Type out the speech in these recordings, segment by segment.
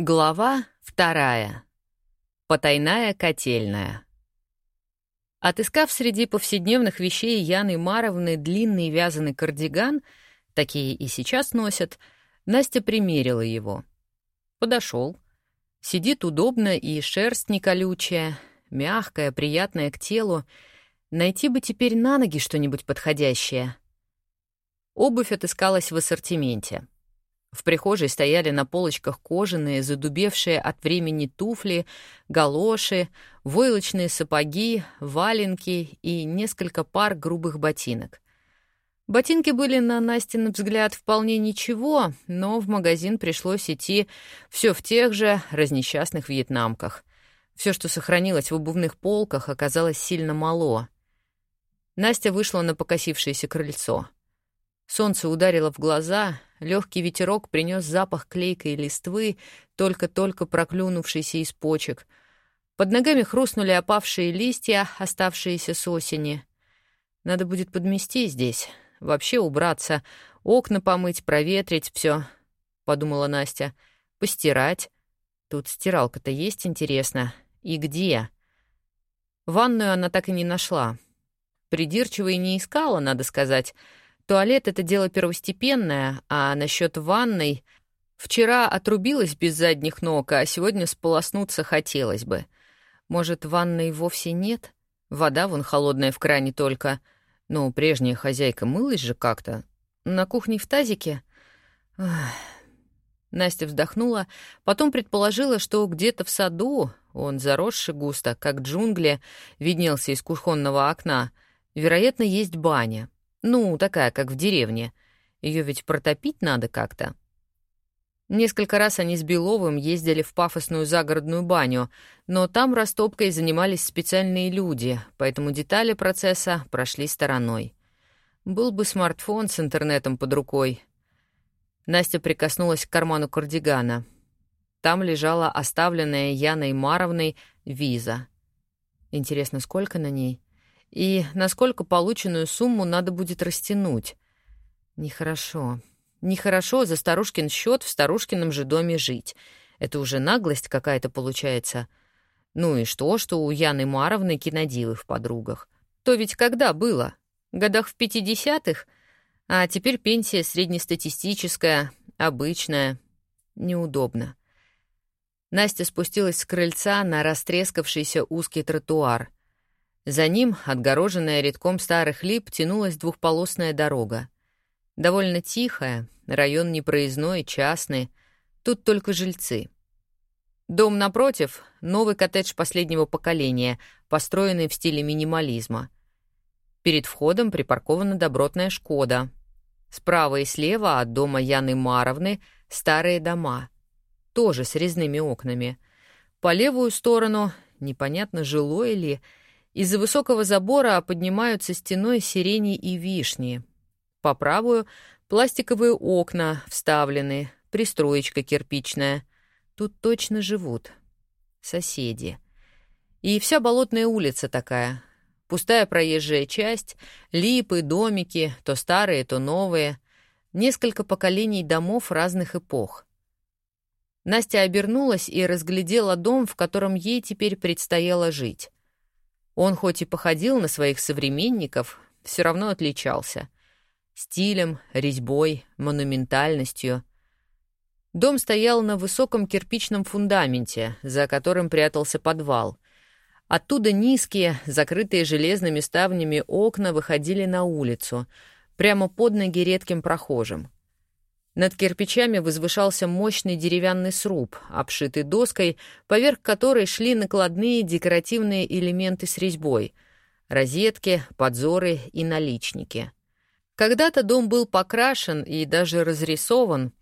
Глава вторая. Потайная котельная. Отыскав среди повседневных вещей Яны Маровны длинный вязаный кардиган, такие и сейчас носят, Настя примерила его. Подошел. Сидит удобно и шерсть не колючая, мягкая, приятная к телу. Найти бы теперь на ноги что-нибудь подходящее. Обувь отыскалась в ассортименте — в прихожей стояли на полочках кожаные, задубевшие от времени туфли, галоши, войлочные сапоги, валенки и несколько пар грубых ботинок. Ботинки были, на Настин взгляд, вполне ничего, но в магазин пришлось идти все в тех же разнесчастных вьетнамках. Все, что сохранилось в обувных полках, оказалось сильно мало. Настя вышла на покосившееся крыльцо. Солнце ударило в глаза, Легкий ветерок принес запах клейкой листвы, только-только проклюнувшейся из почек. Под ногами хрустнули опавшие листья, оставшиеся с осени. Надо будет подмести здесь, вообще убраться, окна помыть, проветрить все, подумала Настя. Постирать. Тут стиралка-то есть, интересно. И где? Ванную она так и не нашла. Придирчиво и не искала, надо сказать — Туалет — это дело первостепенное, а насчет ванной... Вчера отрубилась без задних ног, а сегодня сполоснуться хотелось бы. Может, ванной вовсе нет? Вода вон холодная в кране только. Ну, прежняя хозяйка мылась же как-то. На кухне в тазике? Настя вздохнула, потом предположила, что где-то в саду, он заросший густо, как джунгли, виднелся из кухонного окна, вероятно, есть баня. Ну, такая, как в деревне. Ее ведь протопить надо как-то. Несколько раз они с Беловым ездили в пафосную загородную баню, но там растопкой занимались специальные люди, поэтому детали процесса прошли стороной. Был бы смартфон с интернетом под рукой. Настя прикоснулась к карману кардигана. Там лежала оставленная Яной Маровной виза. Интересно, сколько на ней? И насколько полученную сумму надо будет растянуть. Нехорошо. Нехорошо за старушкин счет в старушкином же доме жить. Это уже наглость какая-то получается. Ну и что, что у Яны Маровны кинодилы в подругах? То ведь когда было? Годах в пятидесятых? А теперь пенсия среднестатистическая, обычная. Неудобно. Настя спустилась с крыльца на растрескавшийся узкий тротуар — за ним, отгороженная редком старых лип, тянулась двухполосная дорога. Довольно тихая, район непроездной, частный, тут только жильцы. Дом напротив — новый коттедж последнего поколения, построенный в стиле минимализма. Перед входом припаркована добротная «Шкода». Справа и слева от дома Яны Маровны — старые дома, тоже с резными окнами. По левую сторону, непонятно, жилое ли — из-за высокого забора поднимаются стеной сирени и вишни. По правую — пластиковые окна вставлены, пристроечка кирпичная. Тут точно живут. Соседи. И вся болотная улица такая. Пустая проезжая часть, липы, домики, то старые, то новые. Несколько поколений домов разных эпох. Настя обернулась и разглядела дом, в котором ей теперь предстояло жить. Он хоть и походил на своих современников, все равно отличался. Стилем, резьбой, монументальностью. Дом стоял на высоком кирпичном фундаменте, за которым прятался подвал. Оттуда низкие, закрытые железными ставнями окна выходили на улицу, прямо под ноги редким прохожим. Над кирпичами возвышался мощный деревянный сруб, обшитый доской, поверх которой шли накладные декоративные элементы с резьбой — розетки, подзоры и наличники. Когда-то дом был покрашен и даже разрисован.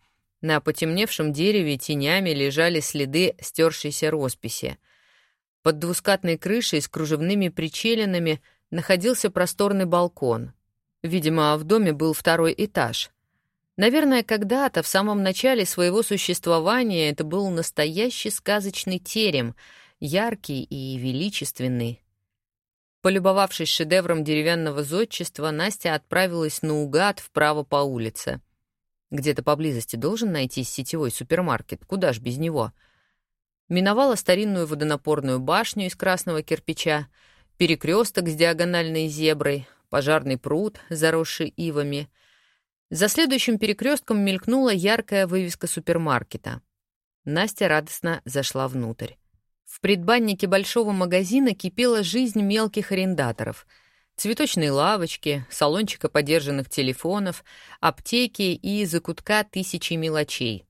На потемневшем дереве тенями лежали следы стершейся росписи. Под двускатной крышей с кружевными причелинами находился просторный балкон. Видимо, в доме был второй этаж — Наверное, когда-то, в самом начале своего существования, это был настоящий сказочный терем, яркий и величественный. Полюбовавшись шедевром деревянного зодчества, Настя отправилась наугад вправо по улице. Где-то поблизости должен найтись сетевой супермаркет, куда ж без него? Миновала старинную водонапорную башню из красного кирпича, перекресток с диагональной зеброй, пожарный пруд, заросший ивами. За следующим перекрестком мелькнула яркая вывеска супермаркета. Настя радостно зашла внутрь. В предбаннике большого магазина кипела жизнь мелких арендаторов. Цветочные лавочки, салончика подержанных телефонов, аптеки и закутка тысячи мелочей.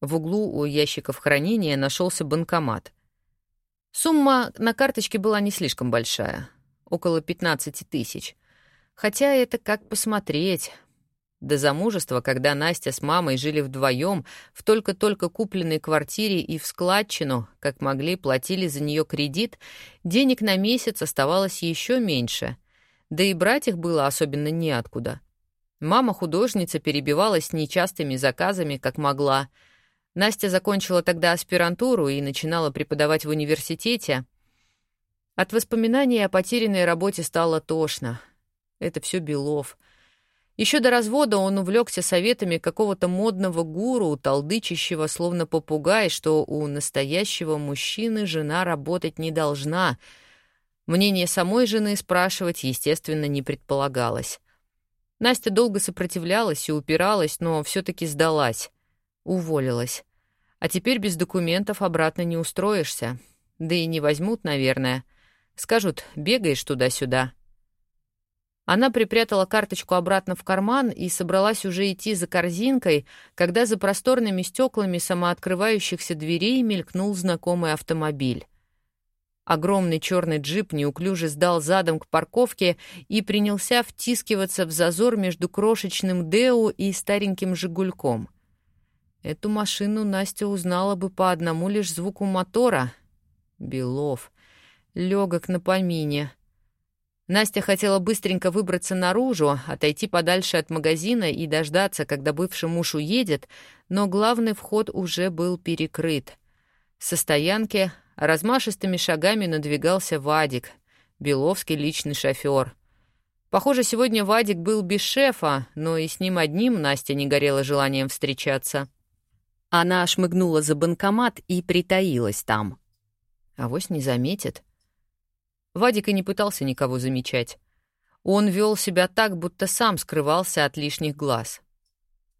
В углу у ящиков хранения нашелся банкомат. Сумма на карточке была не слишком большая, около 15 тысяч. Хотя это как посмотреть. До замужества, когда Настя с мамой жили вдвоем в только-только купленной квартире и в складчину, как могли, платили за нее кредит, денег на месяц оставалось еще меньше. Да и брать их было особенно неоткуда. Мама-художница перебивалась нечастыми заказами, как могла. Настя закончила тогда аспирантуру и начинала преподавать в университете. От воспоминаний о потерянной работе стало тошно. Это все Белов — еще до развода он увлекся советами какого-то модного гуру, толдычащего, словно попугай, что у настоящего мужчины жена работать не должна. Мнение самой жены спрашивать, естественно, не предполагалось. Настя долго сопротивлялась и упиралась, но все-таки сдалась. Уволилась. А теперь без документов обратно не устроишься. Да и не возьмут, наверное. Скажут, бегаешь туда-сюда. Она припрятала карточку обратно в карман и собралась уже идти за корзинкой, когда за просторными стеклами самооткрывающихся дверей мелькнул знакомый автомобиль. Огромный черный джип неуклюже сдал задом к парковке и принялся втискиваться в зазор между крошечным Део и стареньким «Жигульком». Эту машину Настя узнала бы по одному лишь звуку мотора. Белов. Легок на помине. Настя хотела быстренько выбраться наружу, отойти подальше от магазина и дождаться, когда бывший муж уедет, но главный вход уже был перекрыт. Со стоянки размашистыми шагами надвигался Вадик, Беловский личный шофер. Похоже, сегодня Вадик был без шефа, но и с ним одним Настя не горела желанием встречаться. Она шмыгнула за банкомат и притаилась там. Авось не заметит — Вадик и не пытался никого замечать. Он вел себя так, будто сам скрывался от лишних глаз.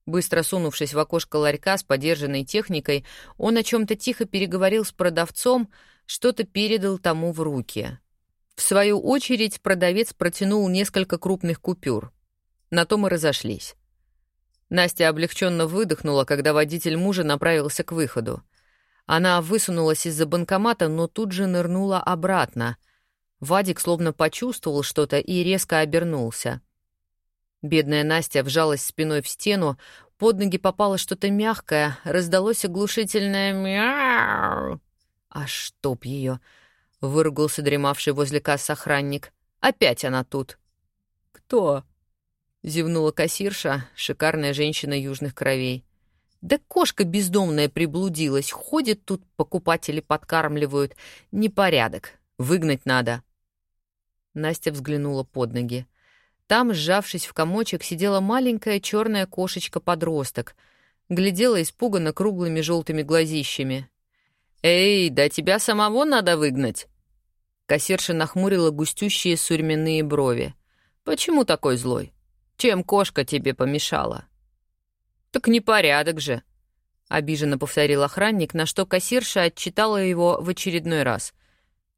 Быстро сунувшись в окошко ларька с подержанной техникой, он о чем-то тихо переговорил с продавцом, что-то передал тому в руки. В свою очередь продавец протянул несколько крупных купюр. На том и разошлись. Настя облегченно выдохнула, когда водитель мужа направился к выходу. Она высунулась из-за банкомата, но тут же нырнула обратно — Вадик словно почувствовал что-то и резко обернулся. Бедная Настя вжалась спиной в стену, под ноги попало что-то мягкое, раздалось оглушительное «мяу». «А чтоб ее!» — выругался дремавший возле касс охранник. «Опять она тут!» «Кто?» — зевнула кассирша, шикарная женщина южных кровей. «Да кошка бездомная приблудилась, ходит тут, покупатели подкармливают. Непорядок, выгнать надо». Настя взглянула под ноги. Там, сжавшись в комочек, сидела маленькая черная кошечка-подросток. Глядела испуганно круглыми желтыми глазищами. «Эй, да тебя самого надо выгнать!» Кассирша нахмурила густющие сурьменные брови. «Почему такой злой? Чем кошка тебе помешала?» «Так непорядок же!» — обиженно повторил охранник, на что кассирша отчитала его в очередной раз.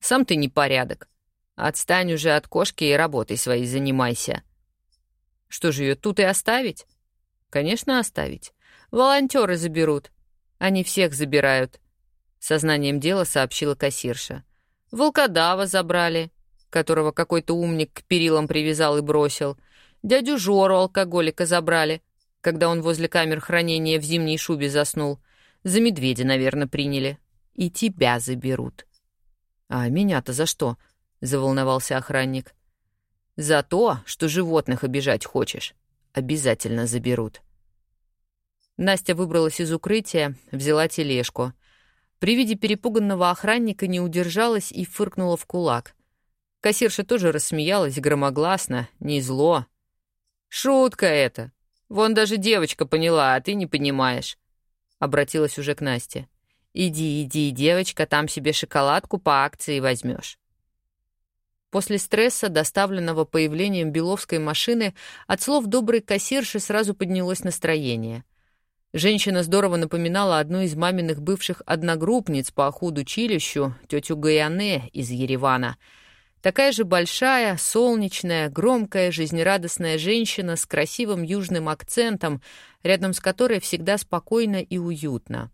«Сам ты непорядок. Отстань уже от кошки и работой своей занимайся. Что же ее тут и оставить? Конечно, оставить. Волонтеры заберут. Они всех забирают. Сознанием дела сообщила кассирша. Волкодава забрали, которого какой-то умник к перилам привязал и бросил. Дядю Жору алкоголика забрали, когда он возле камер хранения в зимней шубе заснул. За медведя, наверное, приняли. И тебя заберут. А меня-то за что? —— заволновался охранник. «За то, что животных обижать хочешь. Обязательно заберут». Настя выбралась из укрытия, взяла тележку. При виде перепуганного охранника не удержалась и фыркнула в кулак. Кассирша тоже рассмеялась громогласно, не зло. «Шутка это! Вон даже девочка поняла, а ты не понимаешь. Обратилась уже к Насте. Иди, иди, девочка, там себе шоколадку по акции возьмешь. После стресса, доставленного появлением Беловской машины, от слов доброй кассирши сразу поднялось настроение. Женщина здорово напоминала одну из маминых бывших одногруппниц по худучилищу, тетю Гаяне из Еревана. Такая же большая, солнечная, громкая, жизнерадостная женщина с красивым южным акцентом, рядом с которой всегда спокойно и уютно.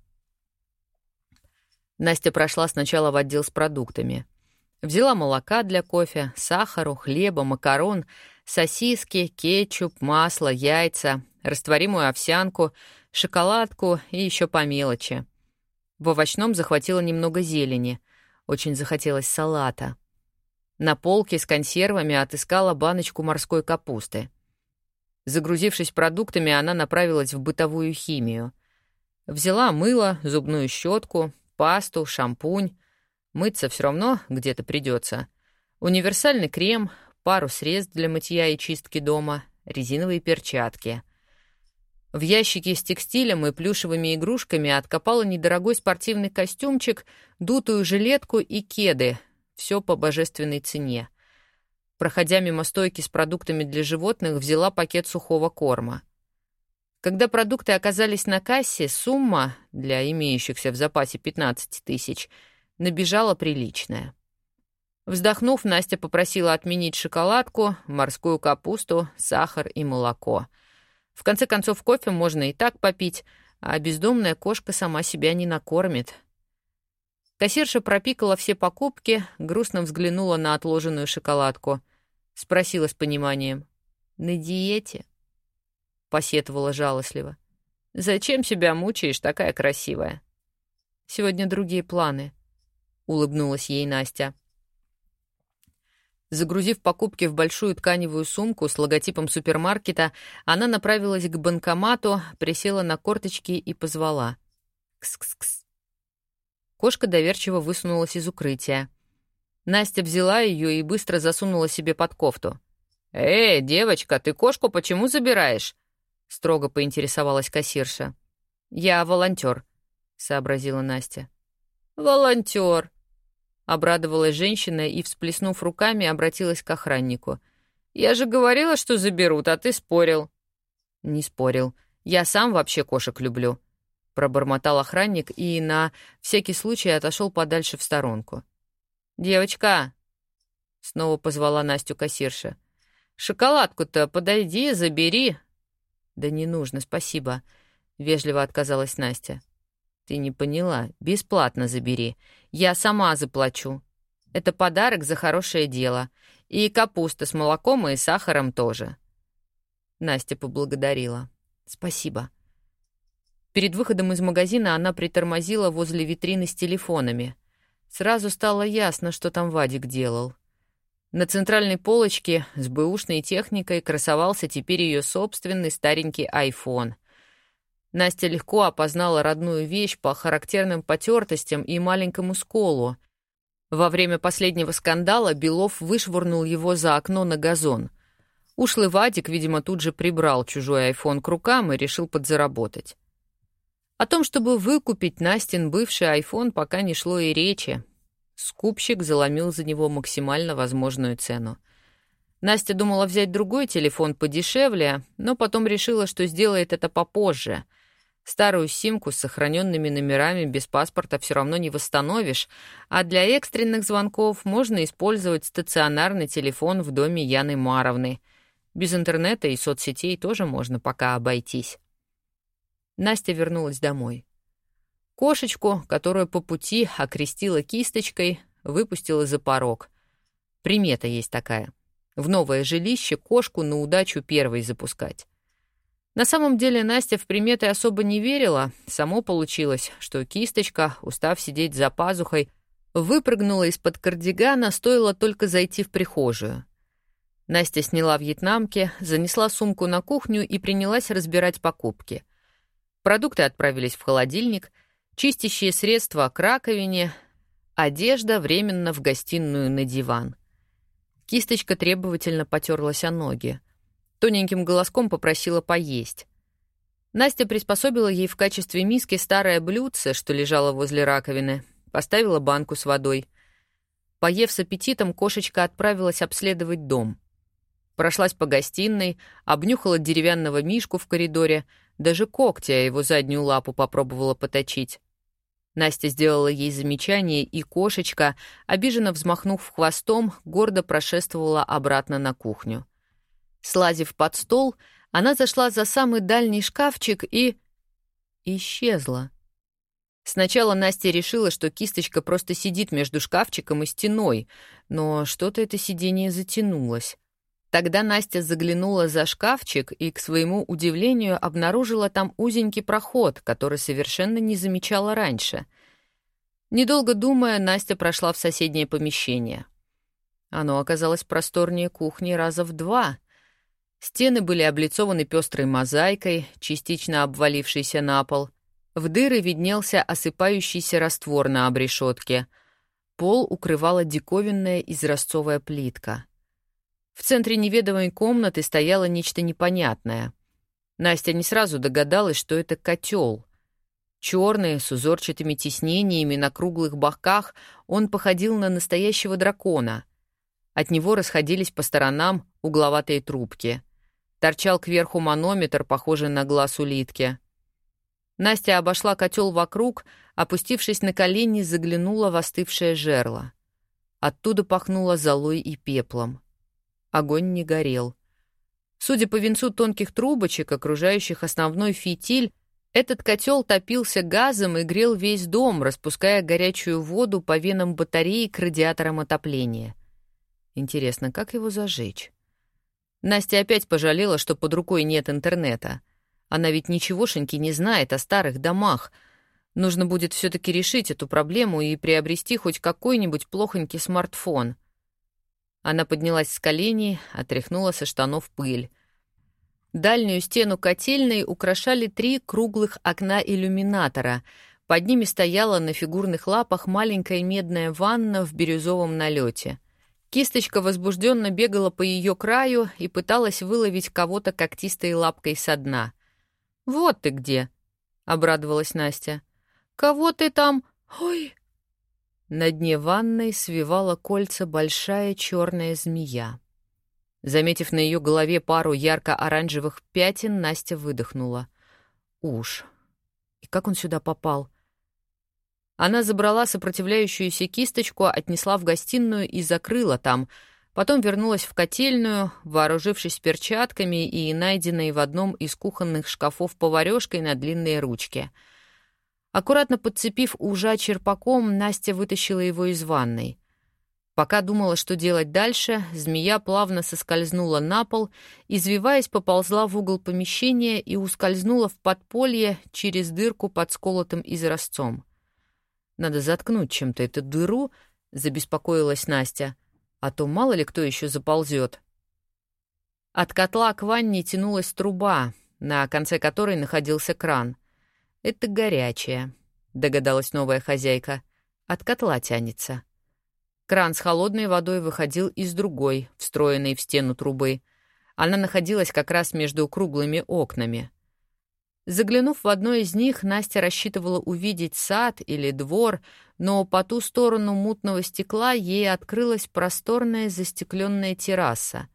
Настя прошла сначала в отдел с продуктами — Взяла молока для кофе, сахару, хлеба, макарон, сосиски, кетчуп, масло, яйца, растворимую овсянку, шоколадку и еще по мелочи. В овощном захватила немного зелени. Очень захотелось салата. На полке с консервами отыскала баночку морской капусты. Загрузившись продуктами, она направилась в бытовую химию. Взяла мыло, зубную щетку, пасту, шампунь, Мыться все равно где-то придется. Универсальный крем, пару средств для мытья и чистки дома, резиновые перчатки. В ящике с текстилем и плюшевыми игрушками откопала недорогой спортивный костюмчик, дутую жилетку и кеды. Все по божественной цене. Проходя мимо стойки с продуктами для животных, взяла пакет сухого корма. Когда продукты оказались на кассе, сумма, для имеющихся в запасе 15 тысяч — набежала приличная. Вздохнув, Настя попросила отменить шоколадку, морскую капусту, сахар и молоко. В конце концов, кофе можно и так попить, а бездомная кошка сама себя не накормит. Кассирша пропикала все покупки, грустно взглянула на отложенную шоколадку. Спросила с пониманием. «На диете?» Посетовала жалостливо. «Зачем себя мучаешь, такая красивая?» «Сегодня другие планы», улыбнулась ей Настя. Загрузив покупки в большую тканевую сумку с логотипом супермаркета, она направилась к банкомату, присела на корточки и позвала. «Кс-кс-кс». Кошка доверчиво высунулась из укрытия. Настя взяла ее и быстро засунула себе под кофту. «Эй, девочка, ты кошку почему забираешь?» — строго поинтересовалась кассирша. «Я волонтер», — сообразила Настя. «Волонтер», Обрадовалась женщина и, всплеснув руками, обратилась к охраннику. «Я же говорила, что заберут, а ты спорил». «Не спорил. Я сам вообще кошек люблю», — пробормотал охранник и на всякий случай отошел подальше в сторонку. «Девочка!» — снова позвала Настю кассирша. «Шоколадку-то подойди, забери». «Да не нужно, спасибо», — вежливо отказалась Настя. «Ты не поняла. Бесплатно забери. Я сама заплачу. Это подарок за хорошее дело. И капуста с молоком и сахаром тоже». Настя поблагодарила. «Спасибо». Перед выходом из магазина она притормозила возле витрины с телефонами. Сразу стало ясно, что там Вадик делал. На центральной полочке с бэушной техникой красовался теперь ее собственный старенький iPhone. Настя легко опознала родную вещь по характерным потертостям и маленькому сколу. Во время последнего скандала Белов вышвырнул его за окно на газон. Ушлый Вадик, видимо, тут же прибрал чужой айфон к рукам и решил подзаработать. О том, чтобы выкупить Настин бывший айфон, пока не шло и речи. Скупщик заломил за него максимально возможную цену. Настя думала взять другой телефон подешевле, но потом решила, что сделает это попозже — Старую симку с сохраненными номерами без паспорта все равно не восстановишь, а для экстренных звонков можно использовать стационарный телефон в доме Яны Маровны. Без интернета и соцсетей тоже можно пока обойтись. Настя вернулась домой. Кошечку, которую по пути окрестила кисточкой, выпустила за порог. Примета есть такая. В новое жилище кошку на удачу первой запускать. На самом деле Настя в приметы особо не верила. Само получилось, что кисточка, устав сидеть за пазухой, выпрыгнула из-под кардигана, стоило только зайти в прихожую. Настя сняла вьетнамки, занесла сумку на кухню и принялась разбирать покупки. Продукты отправились в холодильник, чистящие средства к раковине, одежда временно в гостиную на диван. Кисточка требовательно потерлась о ноги. Тоненьким голоском попросила поесть. Настя приспособила ей в качестве миски старое блюдце, что лежало возле раковины, поставила банку с водой. Поев с аппетитом, кошечка отправилась обследовать дом. Прошлась по гостиной, обнюхала деревянного мишку в коридоре, даже когти о его заднюю лапу попробовала поточить. Настя сделала ей замечание, и кошечка, обиженно взмахнув хвостом, гордо прошествовала обратно на кухню. Слазив под стол, она зашла за самый дальний шкафчик и... исчезла. Сначала Настя решила, что кисточка просто сидит между шкафчиком и стеной, но что-то это сидение затянулось. Тогда Настя заглянула за шкафчик и, к своему удивлению, обнаружила там узенький проход, который совершенно не замечала раньше. Недолго думая, Настя прошла в соседнее помещение. Оно оказалось просторнее кухни раза в два. Стены были облицованы пестрой мозаикой, частично обвалившейся на пол. В дыры виднелся осыпающийся раствор на обрешетке. Пол укрывала диковинная изразцовая плитка — в центре неведомой комнаты стояло нечто непонятное. Настя не сразу догадалась, что это котел. Черный, с узорчатыми тиснениями на круглых боках, он походил на настоящего дракона. От него расходились по сторонам угловатые трубки. Торчал кверху манометр, похожий на глаз улитки. Настя обошла котел вокруг, опустившись на колени, заглянула в остывшее жерло. Оттуда пахнуло золой и пеплом. Огонь не горел. Судя по венцу тонких трубочек, окружающих основной фитиль, этот котел топился газом и грел весь дом, распуская горячую воду по венам батареи к радиаторам отопления. Интересно, как его зажечь? Настя опять пожалела, что под рукой нет интернета. Она ведь ничегошеньки не знает о старых домах. Нужно будет все таки решить эту проблему и приобрести хоть какой-нибудь плохонький смартфон — она поднялась с коленей, отряхнула со штанов пыль. Дальнюю стену котельной украшали три круглых окна иллюминатора. Под ними стояла на фигурных лапах маленькая медная ванна в бирюзовом налете. Кисточка возбужденно бегала по ее краю и пыталась выловить кого-то когтистой лапкой со дна. «Вот ты где!» — обрадовалась Настя. «Кого ты там? Ой!» На дне ванной свивала кольца большая черная змея. Заметив на ее голове пару ярко-оранжевых пятен, Настя выдохнула. Уж. И как он сюда попал? Она забрала сопротивляющуюся кисточку, отнесла в гостиную и закрыла там. Потом вернулась в котельную, вооружившись перчатками и найденной в одном из кухонных шкафов поварёшкой на длинные ручки — Аккуратно подцепив ужа черпаком, Настя вытащила его из ванной. Пока думала, что делать дальше, змея плавно соскользнула на пол, извиваясь, поползла в угол помещения и ускользнула в подполье через дырку под сколотым изразцом. «Надо заткнуть чем-то эту дыру», — забеспокоилась Настя, «а то мало ли кто еще заползет». От котла к ванне тянулась труба, на конце которой находился кран. «Это горячее», — догадалась новая хозяйка. «От котла тянется». Кран с холодной водой выходил из другой, встроенной в стену трубы. Она находилась как раз между круглыми окнами. Заглянув в одно из них, Настя рассчитывала увидеть сад или двор, но по ту сторону мутного стекла ей открылась просторная застекленная терраса.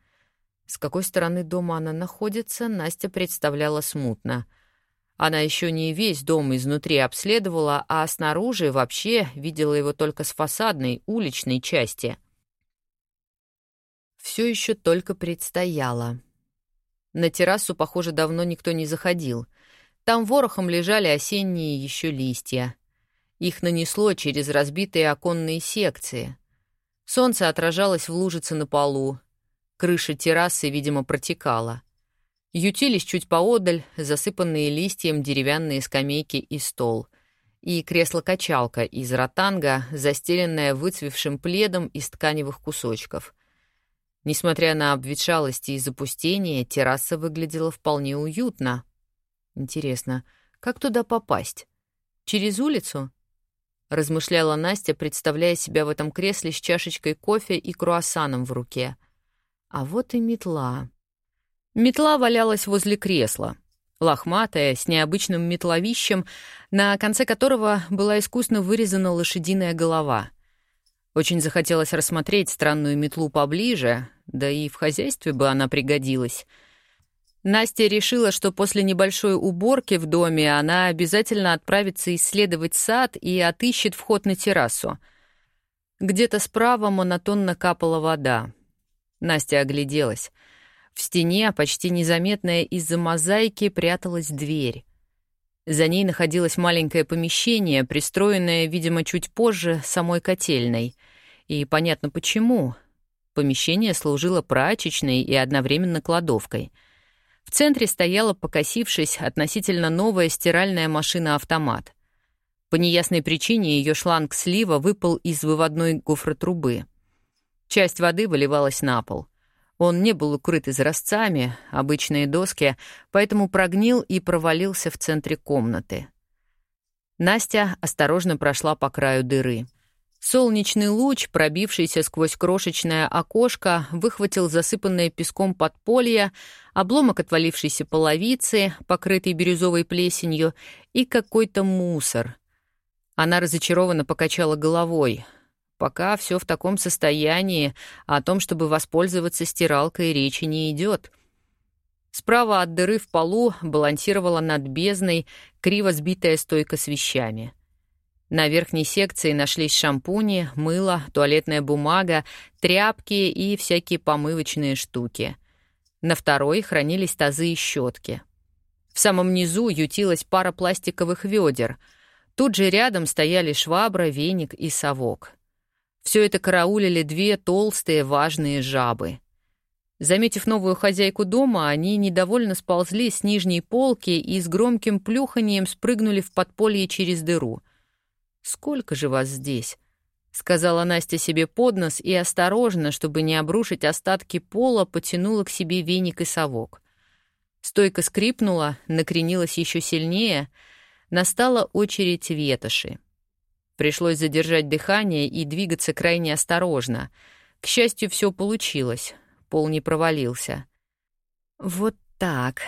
С какой стороны дома она находится, Настя представляла смутно — она еще не весь дом изнутри обследовала, а снаружи вообще видела его только с фасадной, уличной части. Все еще только предстояло. На террасу, похоже, давно никто не заходил. Там ворохом лежали осенние еще листья. Их нанесло через разбитые оконные секции. Солнце отражалось в лужице на полу. Крыша террасы, видимо, протекала. Ютились чуть поодаль засыпанные листьем деревянные скамейки и стол. И кресло-качалка из ротанга, застеленное выцвевшим пледом из тканевых кусочков. Несмотря на обветшалости и запустение, терраса выглядела вполне уютно. Интересно, как туда попасть? Через улицу? Размышляла Настя, представляя себя в этом кресле с чашечкой кофе и круассаном в руке. А вот и метла. Метла валялась возле кресла. лохматое, с необычным метловищем, на конце которого была искусно вырезана лошадиная голова. Очень захотелось рассмотреть странную метлу поближе, да и в хозяйстве бы она пригодилась. Настя решила, что после небольшой уборки в доме она обязательно отправится исследовать сад и отыщет вход на террасу. Где-то справа монотонно капала вода. Настя огляделась. В стене, почти незаметная из-за мозаики, пряталась дверь. За ней находилось маленькое помещение, пристроенное, видимо, чуть позже самой котельной. И понятно почему. Помещение служило прачечной и одновременно кладовкой. В центре стояла, покосившись, относительно новая стиральная машина-автомат. По неясной причине ее шланг слива выпал из выводной гофротрубы. Часть воды выливалась на пол — он не был укрыт изразцами, обычные доски, поэтому прогнил и провалился в центре комнаты. Настя осторожно прошла по краю дыры. Солнечный луч, пробившийся сквозь крошечное окошко, выхватил засыпанное песком подполье, обломок отвалившейся половицы, покрытый бирюзовой плесенью, и какой-то мусор. Она разочарованно покачала головой. Пока все в таком состоянии, а о том, чтобы воспользоваться стиралкой, речи не идет. Справа от дыры в полу балансировала над бездной криво сбитая стойка с вещами. На верхней секции нашлись шампуни, мыло, туалетная бумага, тряпки и всякие помывочные штуки. На второй хранились тазы и щетки. В самом низу ютилась пара пластиковых ведер. Тут же рядом стояли швабра, веник и совок. Все это караулили две толстые важные жабы. Заметив новую хозяйку дома, они недовольно сползли с нижней полки и с громким плюханием спрыгнули в подполье через дыру. «Сколько же вас здесь?» — сказала Настя себе под нос и осторожно, чтобы не обрушить остатки пола, потянула к себе веник и совок. Стойка скрипнула, накренилась еще сильнее. Настала очередь ветоши. Пришлось задержать дыхание и двигаться крайне осторожно. К счастью, все получилось. Пол не провалился. «Вот так».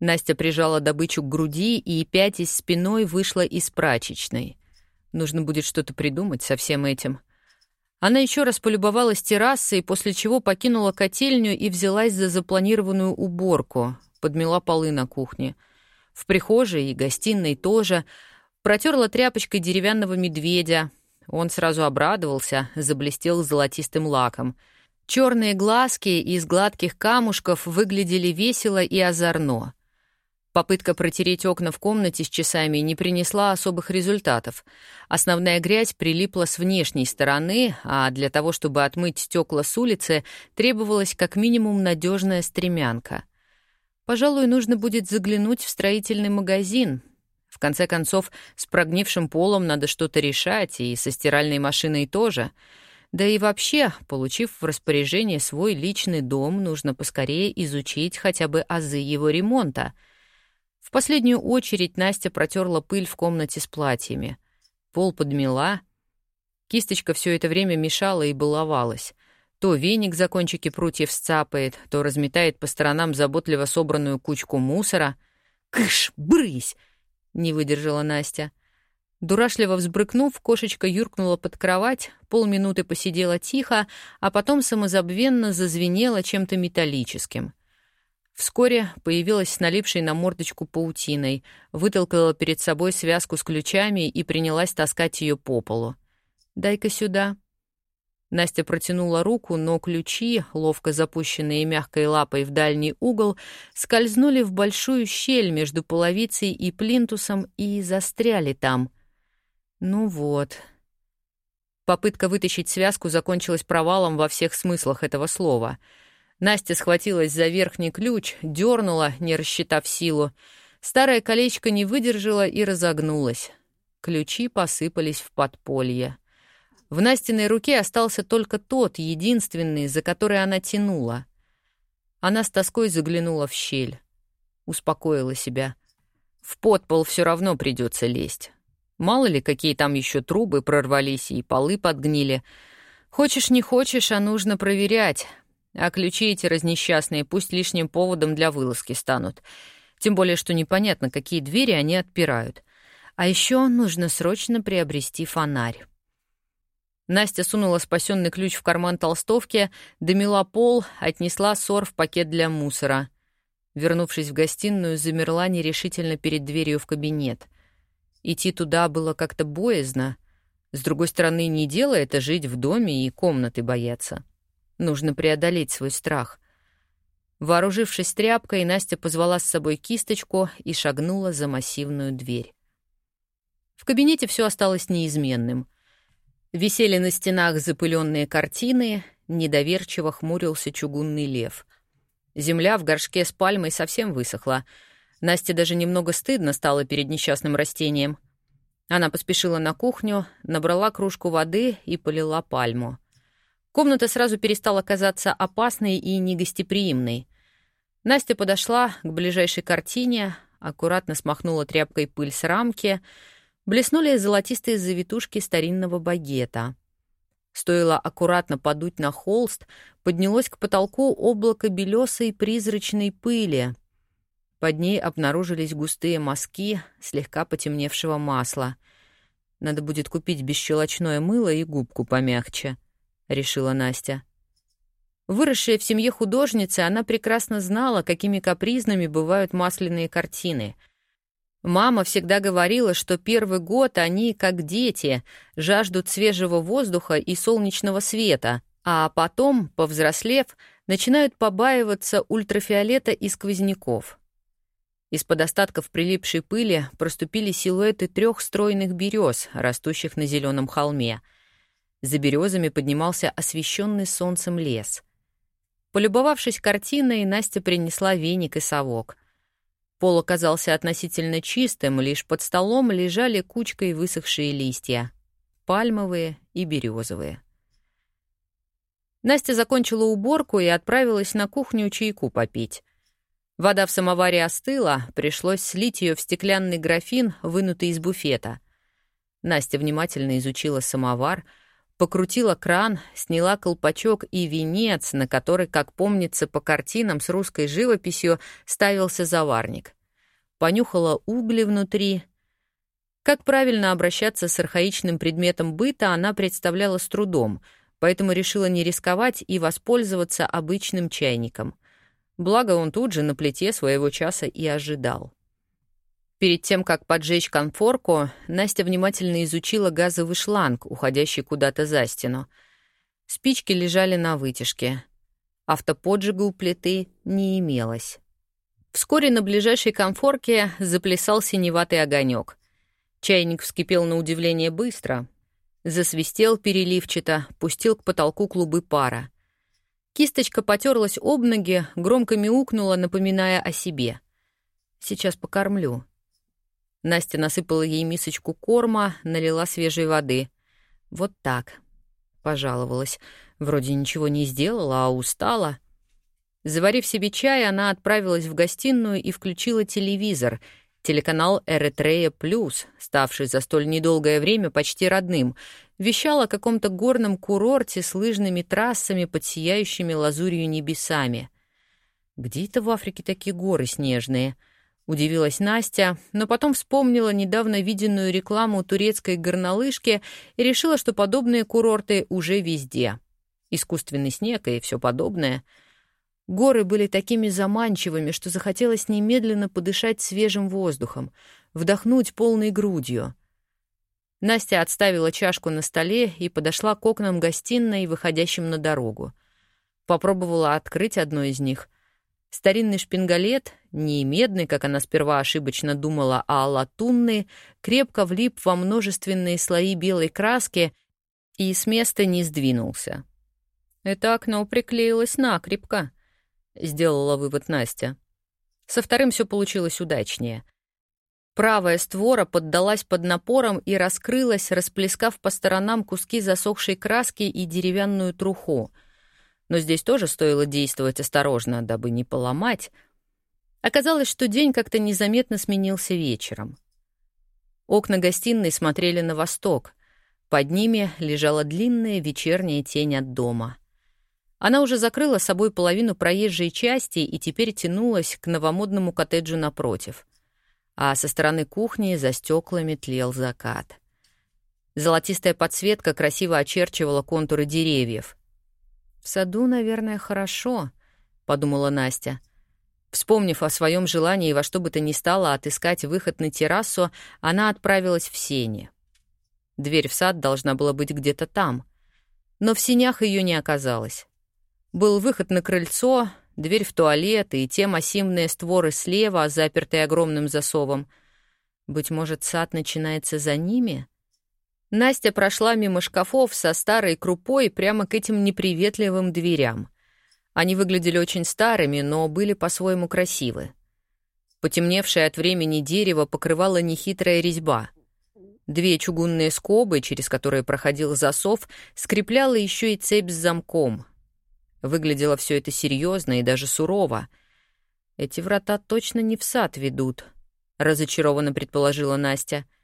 Настя прижала добычу к груди и, пятясь спиной, вышла из прачечной. Нужно будет что-то придумать со всем этим. Она еще раз полюбовалась террасой, после чего покинула котельню и взялась за запланированную уборку, подмела полы на кухне. В прихожей и гостиной тоже — Протерла тряпочкой деревянного медведя. Он сразу обрадовался, заблестел золотистым лаком. Черные глазки из гладких камушков выглядели весело и озорно. Попытка протереть окна в комнате с часами не принесла особых результатов. Основная грязь прилипла с внешней стороны, а для того, чтобы отмыть стекла с улицы, требовалась как минимум надежная стремянка. Пожалуй, нужно будет заглянуть в строительный магазин, в конце концов, с прогнившим полом надо что-то решать, и со стиральной машиной тоже. Да и вообще, получив в распоряжение свой личный дом, нужно поскорее изучить хотя бы азы его ремонта. В последнюю очередь Настя протерла пыль в комнате с платьями. Пол подмела. Кисточка все это время мешала и баловалась. То веник за кончики прутьев сцапает, то разметает по сторонам заботливо собранную кучку мусора. «Кыш, брысь!» не выдержала Настя. Дурашливо взбрыкнув, кошечка юркнула под кровать, полминуты посидела тихо, а потом самозабвенно зазвенела чем-то металлическим. Вскоре появилась с налипшей на мордочку паутиной, вытолкала перед собой связку с ключами и принялась таскать ее по полу. «Дай-ка сюда», Настя протянула руку, но ключи, ловко запущенные мягкой лапой в дальний угол, скользнули в большую щель между половицей и плинтусом и застряли там. Ну вот. Попытка вытащить связку закончилась провалом во всех смыслах этого слова. Настя схватилась за верхний ключ, дернула, не рассчитав силу. Старое колечко не выдержало и разогнулось. Ключи посыпались в подполье. В Настиной руке остался только тот, единственный, за который она тянула. Она с тоской заглянула в щель. Успокоила себя. В подпол все равно придется лезть. Мало ли, какие там еще трубы прорвались и полы подгнили. Хочешь, не хочешь, а нужно проверять. А ключи эти разнесчастные пусть лишним поводом для вылазки станут. Тем более, что непонятно, какие двери они отпирают. А еще нужно срочно приобрести фонарь. Настя сунула спасенный ключ в карман толстовки, домила пол, отнесла сор в пакет для мусора. Вернувшись в гостиную, замерла нерешительно перед дверью в кабинет. Идти туда было как-то боязно. С другой стороны, не дело это жить в доме и комнаты бояться. Нужно преодолеть свой страх. Вооружившись тряпкой, Настя позвала с собой кисточку и шагнула за массивную дверь. В кабинете все осталось неизменным — Висели на стенах запыленные картины, недоверчиво хмурился чугунный лев. Земля в горшке с пальмой совсем высохла. Насте даже немного стыдно стало перед несчастным растением. Она поспешила на кухню, набрала кружку воды и полила пальму. Комната сразу перестала казаться опасной и негостеприимной. Настя подошла к ближайшей картине, аккуратно смахнула тряпкой пыль с рамки — блеснули золотистые завитушки старинного багета. Стоило аккуратно подуть на холст, поднялось к потолку облако белесой призрачной пыли. Под ней обнаружились густые мазки слегка потемневшего масла. «Надо будет купить бесщелочное мыло и губку помягче», — решила Настя. Выросшая в семье художницы, она прекрасно знала, какими капризными бывают масляные картины — Мама всегда говорила, что первый год они, как дети, жаждут свежего воздуха и солнечного света, а потом, повзрослев, начинают побаиваться ультрафиолета и сквозняков. Из-под остатков прилипшей пыли проступили силуэты трех стройных берез, растущих на зеленом холме. За березами поднимался освещенный солнцем лес. Полюбовавшись картиной, Настя принесла веник и совок — Пол оказался относительно чистым, лишь под столом лежали кучкой высохшие листья — пальмовые и березовые. Настя закончила уборку и отправилась на кухню чайку попить. Вода в самоваре остыла, пришлось слить ее в стеклянный графин, вынутый из буфета. Настя внимательно изучила самовар, покрутила кран, сняла колпачок и венец, на который, как помнится по картинам с русской живописью, ставился заварник. Понюхала угли внутри. Как правильно обращаться с архаичным предметом быта, она представляла с трудом, поэтому решила не рисковать и воспользоваться обычным чайником. Благо он тут же на плите своего часа и ожидал. Перед тем, как поджечь конфорку, Настя внимательно изучила газовый шланг, уходящий куда-то за стену. Спички лежали на вытяжке. Автоподжига у плиты не имелось. Вскоре на ближайшей конфорке заплясал синеватый огонек. Чайник вскипел на удивление быстро. Засвистел переливчато, пустил к потолку клубы пара. Кисточка потерлась об ноги, громко мяукнула, напоминая о себе. «Сейчас покормлю», Настя насыпала ей мисочку корма, налила свежей воды. «Вот так», — пожаловалась. Вроде ничего не сделала, а устала. Заварив себе чай, она отправилась в гостиную и включила телевизор, телеканал «Эретрея Плюс», ставший за столь недолгое время почти родным, вещал о каком-то горном курорте с лыжными трассами под сияющими лазурью небесами. Где это в Африке такие горы снежные — Удивилась Настя, но потом вспомнила недавно виденную рекламу турецкой горнолыжки и решила, что подобные курорты уже везде. Искусственный снег и все подобное. Горы были такими заманчивыми, что захотелось немедленно подышать свежим воздухом, вдохнуть полной грудью. Настя отставила чашку на столе и подошла к окнам гостиной, выходящим на дорогу. Попробовала открыть одно из них — Старинный шпингалет, не медный, как она сперва ошибочно думала, а латунный, крепко влип во множественные слои белой краски и с места не сдвинулся. «Это окно приклеилось накрепко», — сделала вывод Настя. Со вторым все получилось удачнее. Правая створа поддалась под напором и раскрылась, расплескав по сторонам куски засохшей краски и деревянную труху — но здесь тоже стоило действовать осторожно, дабы не поломать. Оказалось, что день как-то незаметно сменился вечером. Окна гостиной смотрели на восток. Под ними лежала длинная вечерняя тень от дома. Она уже закрыла собой половину проезжей части и теперь тянулась к новомодному коттеджу напротив. А со стороны кухни за стеклами тлел закат. Золотистая подсветка красиво очерчивала контуры деревьев. «В саду, наверное, хорошо», — подумала Настя. Вспомнив о своем желании во что бы то ни стало отыскать выход на террасу, она отправилась в сени. Дверь в сад должна была быть где-то там. Но в сенях ее не оказалось. Был выход на крыльцо, дверь в туалет и те массивные створы слева, запертые огромным засовом. Быть может, сад начинается за ними? Настя прошла мимо шкафов со старой крупой прямо к этим неприветливым дверям — они выглядели очень старыми, но были по-своему красивы. Потемневшее от времени дерево покрывала нехитрая резьба. Две чугунные скобы, через которые проходил засов, скрепляла еще и цепь с замком. Выглядело все это серьезно и даже сурово. Эти врата точно не в сад ведут, разочарованно предположила Настя —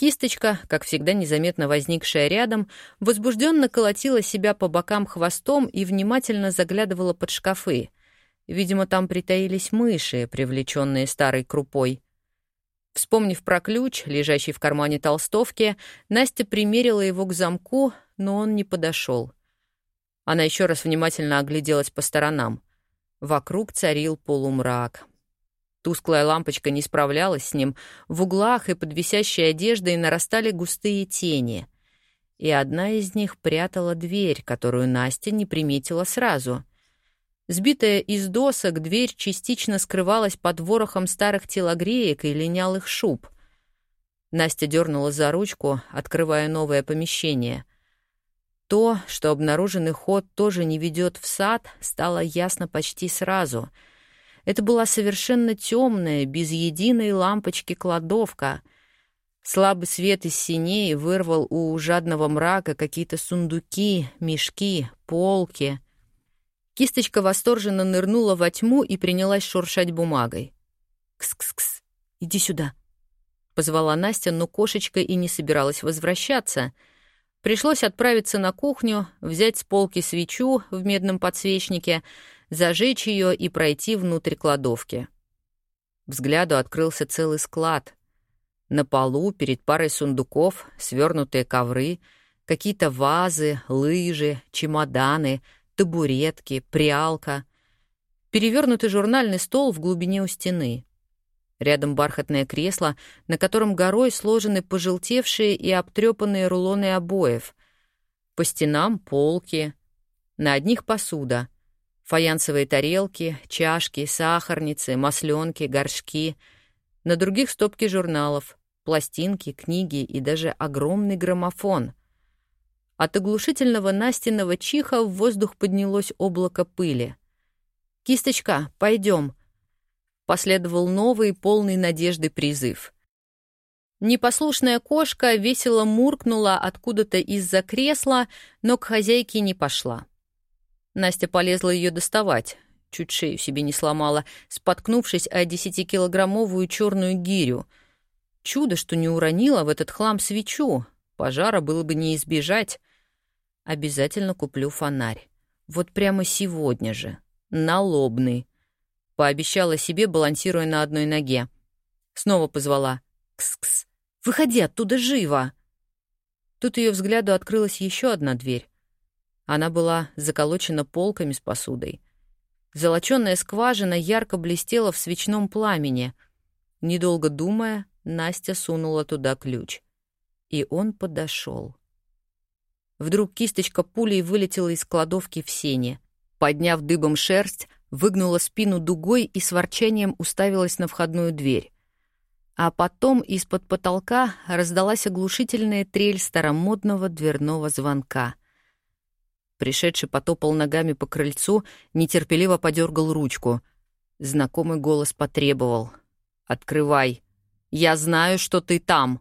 Кисточка, как всегда незаметно возникшая рядом, возбужденно колотила себя по бокам хвостом и внимательно заглядывала под шкафы. Видимо, там притаились мыши, привлеченные старой крупой. Вспомнив про ключ, лежащий в кармане толстовки, Настя примерила его к замку, но он не подошел. Она еще раз внимательно огляделась по сторонам. Вокруг царил полумрак. Тусклая лампочка не справлялась с ним. В углах и под висящей одеждой нарастали густые тени. И одна из них прятала дверь, которую Настя не приметила сразу. Сбитая из досок, дверь частично скрывалась под ворохом старых телогреек и линялых шуб. Настя дернула за ручку, открывая новое помещение. То, что обнаруженный ход тоже не ведет в сад, стало ясно почти сразу — это была совершенно темная, без единой лампочки кладовка. Слабый свет из синей вырвал у жадного мрака какие-то сундуки, мешки, полки. Кисточка восторженно нырнула во тьму и принялась шуршать бумагой. «Кс-кс-кс, иди сюда», — позвала Настя, но кошечка и не собиралась возвращаться — Пришлось отправиться на кухню, взять с полки свечу в медном подсвечнике, зажечь ее и пройти внутрь кладовки. Взгляду открылся целый склад. На полу перед парой сундуков свернутые ковры, какие-то вазы, лыжи, чемоданы, табуретки, прялка. Перевернутый журнальный стол в глубине у стены. Рядом бархатное кресло, на котором горой сложены пожелтевшие и обтрепанные рулоны обоев. По стенам — полки. На одних — посуда — Фаянсовые тарелки, чашки, сахарницы, масленки, горшки. На других стопки журналов, пластинки, книги и даже огромный граммофон. От оглушительного Настиного чиха в воздух поднялось облако пыли. «Кисточка, пойдем!» Последовал новый, полный надежды призыв — Непослушная кошка весело муркнула откуда-то из-за кресла, но к хозяйке не пошла. Настя полезла ее доставать, чуть шею себе не сломала, споткнувшись о десятикилограммовую черную гирю. Чудо, что не уронила в этот хлам свечу. Пожара было бы не избежать. Обязательно куплю фонарь. Вот прямо сегодня же. Налобный. Пообещала себе, балансируя на одной ноге. Снова позвала. «Кс-кс! Выходи оттуда живо!» Тут ее взгляду открылась еще одна дверь. Она была заколочена полками с посудой. Золочёная скважина ярко блестела в свечном пламени. Недолго думая, Настя сунула туда ключ. И он подошел. Вдруг кисточка пулей вылетела из кладовки в сене. Подняв дыбом шерсть, выгнула спину дугой и с ворчанием уставилась на входную дверь. А потом из-под потолка раздалась оглушительная трель старомодного дверного звонка. Пришедший потопал ногами по крыльцу, нетерпеливо подергал ручку. Знакомый голос потребовал. «Открывай! Я знаю, что ты там!»